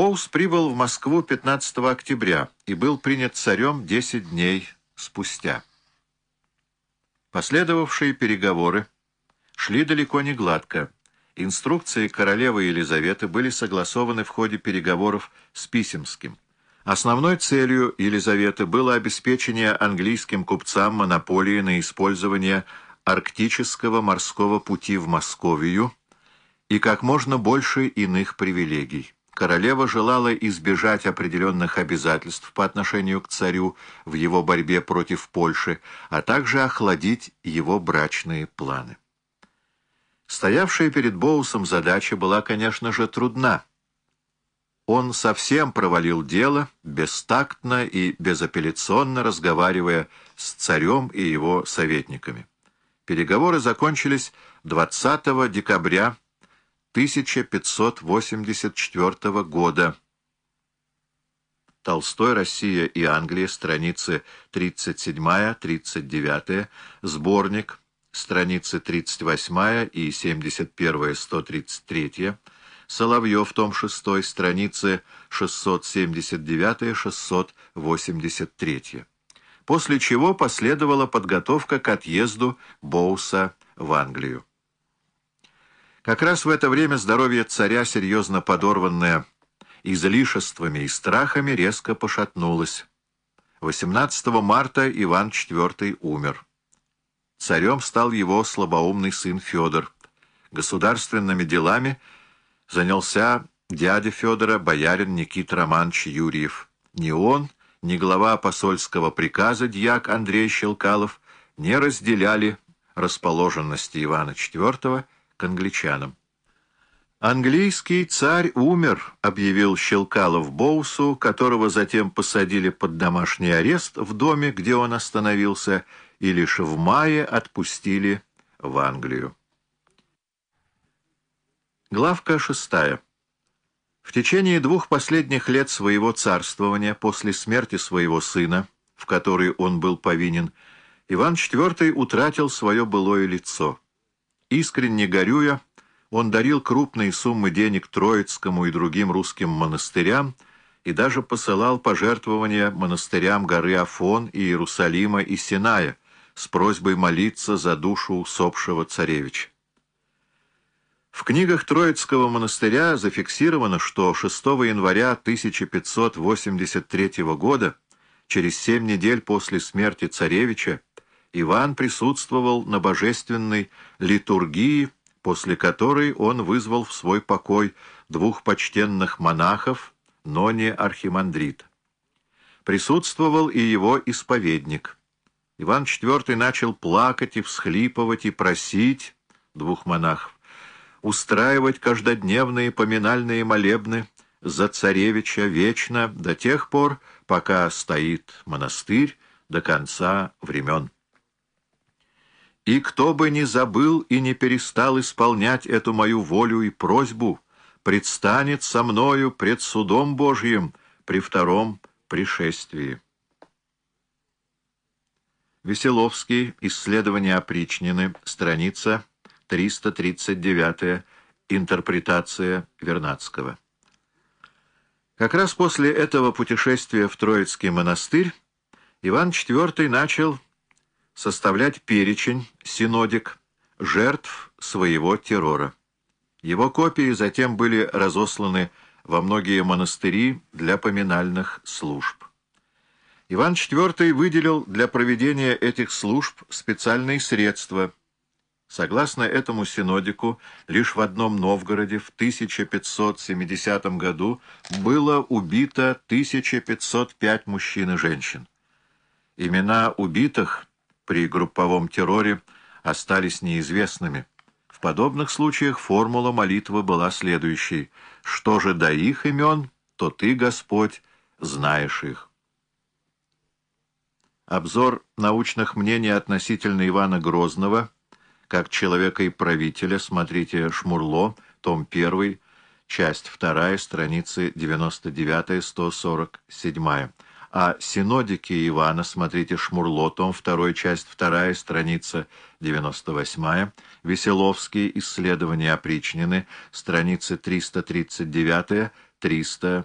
Боус прибыл в Москву 15 октября и был принят царем 10 дней спустя. Последовавшие переговоры шли далеко не гладко. Инструкции королевы Елизаветы были согласованы в ходе переговоров с Писемским. Основной целью Елизаветы было обеспечение английским купцам монополии на использование арктического морского пути в Московию и как можно больше иных привилегий. Королева желала избежать определенных обязательств по отношению к царю в его борьбе против Польши, а также охладить его брачные планы. Стоявшая перед Боусом задача была, конечно же, трудна. Он совсем провалил дело, бестактно и безапелляционно разговаривая с царем и его советниками. Переговоры закончились 20 декабря 1584 года. Толстой, Россия и Англия, страницы 37-39, сборник, страницы 38 и 71-133, Соловьев, том 6, страницы 679-683. После чего последовала подготовка к отъезду Боуса в Англию. Как раз в это время здоровье царя, серьезно подорванное излишествами и страхами, резко пошатнулось. 18 марта Иван IV умер. Царем стал его слабоумный сын Федор. Государственными делами – занялся дядя Федора, боярин Никита Романович Юрьев. Ни он, ни глава посольского приказа дьяк Андрей Щелкалов не разделяли расположенности Ивана IV к англичанам. «Английский царь умер», — объявил Щелкалов Боусу, которого затем посадили под домашний арест в доме, где он остановился, и лишь в мае отпустили в Англию. Главка шестая. В течение двух последних лет своего царствования, после смерти своего сына, в которой он был повинен, Иван IV утратил свое былое лицо. Искренне горюя, он дарил крупные суммы денег Троицкому и другим русским монастырям и даже посылал пожертвования монастырям горы Афон и Иерусалима и Синая с просьбой молиться за душу усопшего царевича. В книгах Троицкого монастыря зафиксировано, что 6 января 1583 года, через семь недель после смерти царевича, Иван присутствовал на божественной литургии, после которой он вызвал в свой покой двух почтенных монахов, но не архимандрита. Присутствовал и его исповедник. Иван IV начал плакать и всхлипывать и просить двух монахов устраивать каждодневные поминальные молебны за царевича вечно до тех пор, пока стоит монастырь до конца времен. И кто бы ни забыл и не перестал исполнять эту мою волю и просьбу, предстанет со мною пред судом Божьим при втором пришествии. Веселовский. Исследование опричнины. Страница 339 интерпретация Вернадского. Как раз после этого путешествия в Троицкий монастырь Иван IV начал составлять перечень, синодик, жертв своего террора. Его копии затем были разосланы во многие монастыри для поминальных служб. Иван IV выделил для проведения этих служб специальные средства – Согласно этому синодику, лишь в одном Новгороде в 1570 году было убито 1505 мужчин и женщин. Имена убитых при групповом терроре остались неизвестными. В подобных случаях формула молитвы была следующей. «Что же до их имен, то ты, Господь, знаешь их». Обзор научных мнений относительно Ивана Грозного – как человека и правителя, смотрите Шмурло, том 1, часть 2, страницы 99-147. А синодики Ивана, смотрите Шмурло, том 2, часть 2, страница 98. Веселовский, исследования опричнины, страницы 339 300